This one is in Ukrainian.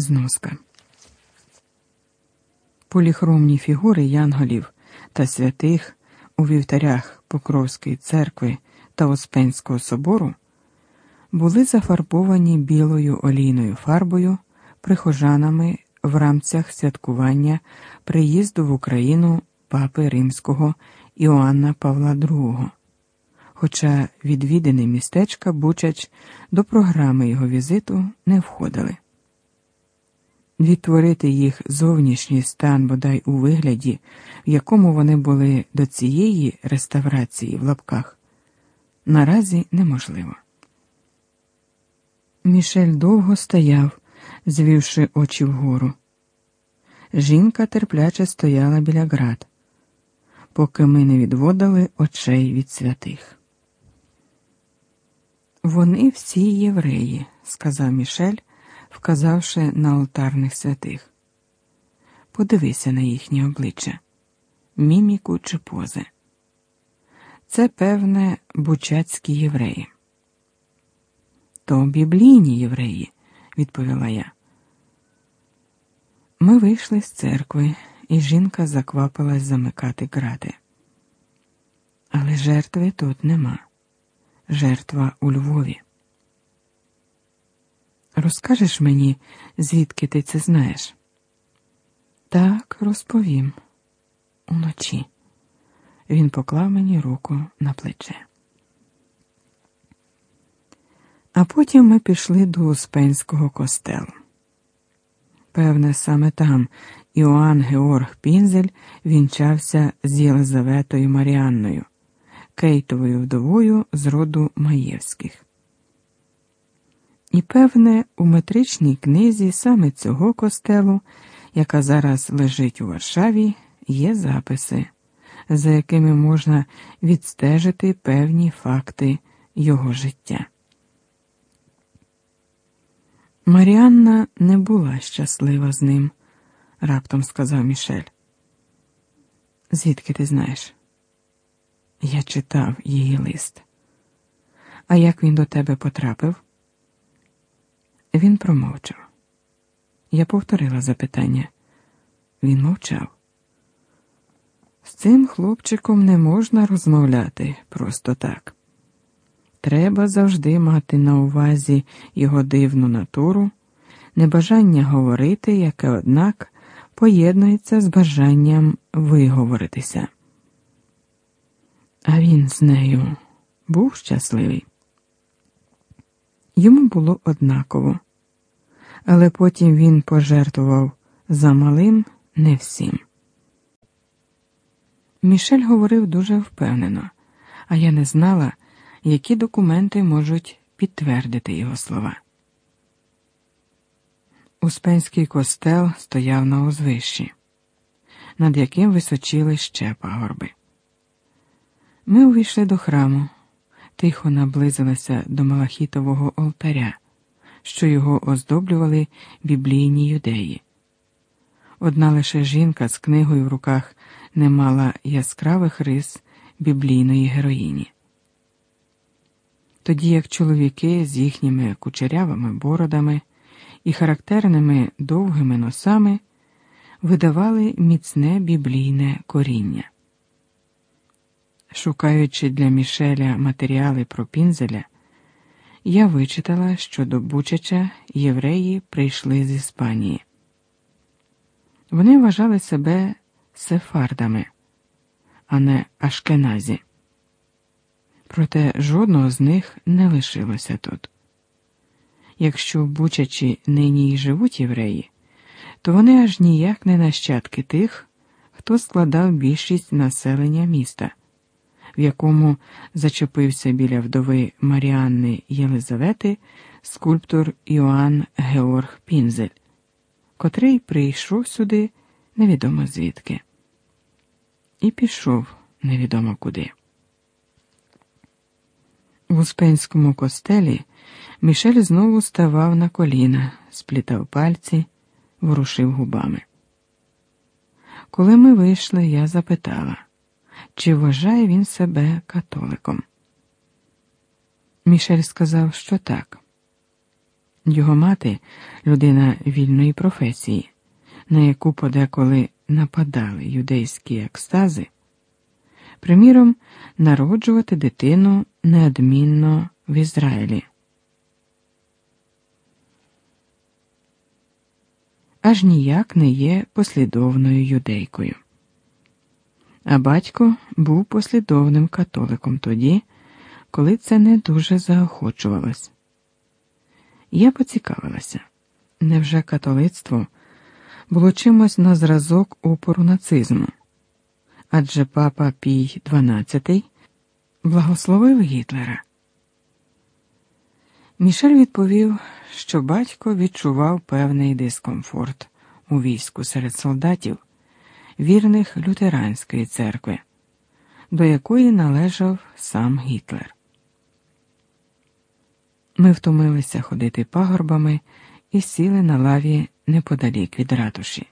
Зноска. Поліхромні фігури янголів та святих у вівтарях Покровської церкви та Успенського собору були зафарбовані білою олійною фарбою прихожанами в рамцях святкування приїзду в Україну папи Римського Іоанна Павла II. Хоча відвідини містечка Бучач до програми його візиту не входили. Відтворити їх зовнішній стан бодай у вигляді, в якому вони були до цієї реставрації в лапках, наразі неможливо. Мішель довго стояв, звівши очі вгору. Жінка терпляче стояла біля град, поки ми не відводили очей від святих. Вони всі євреї, сказав Мішель, вказавши на алтарних святих. Подивися на їхні обличчя, міміку чи пози. Це, певне, бучацькі євреї. То біблійні євреї, відповіла я. Ми вийшли з церкви, і жінка заквапилась замикати гради. Але жертви тут нема. Жертва у Львові. Розкажеш мені, звідки ти це знаєш? Так, розповім. Уночі. Він поклав мені руку на плече. А потім ми пішли до Успенського костелу. Певне, саме там Іоанн Георг Пінзель вінчався з Єлизаветою Маріанною, Кейтовою вдовою з роду Маєвських. І, певне, у метричній книзі саме цього костелу, яка зараз лежить у Варшаві, є записи, за якими можна відстежити певні факти його життя. Маріанна не була щаслива з ним, раптом сказав Мішель. Звідки ти знаєш? Я читав її лист. А як він до тебе потрапив? Він промовчав. Я повторила запитання. Він мовчав. З цим хлопчиком не можна розмовляти просто так. Треба завжди мати на увазі його дивну натуру, небажання говорити, яке, однак, поєднується з бажанням виговоритися. А він з нею був щасливий. Йому було однаково, але потім він пожертвував за малим не всім. Мішель говорив дуже впевнено, а я не знала, які документи можуть підтвердити його слова. Успенський костел стояв на узвищі, над яким височили ще пагорби. Ми увійшли до храму, тихо наблизилися до Малахітового алтаря, що його оздоблювали біблійні юдеї. Одна лише жінка з книгою в руках не мала яскравих рис біблійної героїні. Тоді як чоловіки з їхніми кучерявими бородами і характерними довгими носами видавали міцне біблійне коріння. Шукаючи для Мішеля матеріали про пінзеля, я вичитала, що до Бучача євреї прийшли з Іспанії. Вони вважали себе сефардами, а не ашкеназі. Проте жодного з них не лишилося тут. Якщо в Бучачі нині й живуть євреї, то вони аж ніяк не нащадки тих, хто складав більшість населення міста в якому зачепився біля вдови Маріанни Єлизавети скульптор Іоанн Георг Пінзель, котрий прийшов сюди невідомо звідки, і пішов невідомо куди. В Успенському костелі Мішель знову ставав на коліна, сплітав пальці, ворушив губами. Коли ми вийшли, я запитала чи вважає він себе католиком. Мішель сказав, що так. Його мати людина вільної професії, на яку подеколи нападали юдейські екстази, приміром, народжувати дитину неодмінно в Ізраїлі. Аж ніяк не є послідовною юдейкою. А батько був послідовним католиком тоді, коли це не дуже заохочувалось. Я поцікавилася, невже католицтво було чимось на зразок опору нацизму? Адже папа Пій XII благословив Гітлера. Мішель відповів, що батько відчував певний дискомфорт у війську серед солдатів, вірних лютеранської церкви, до якої належав сам Гітлер. Ми втомилися ходити пагорбами і сіли на лаві неподалік від ратуші.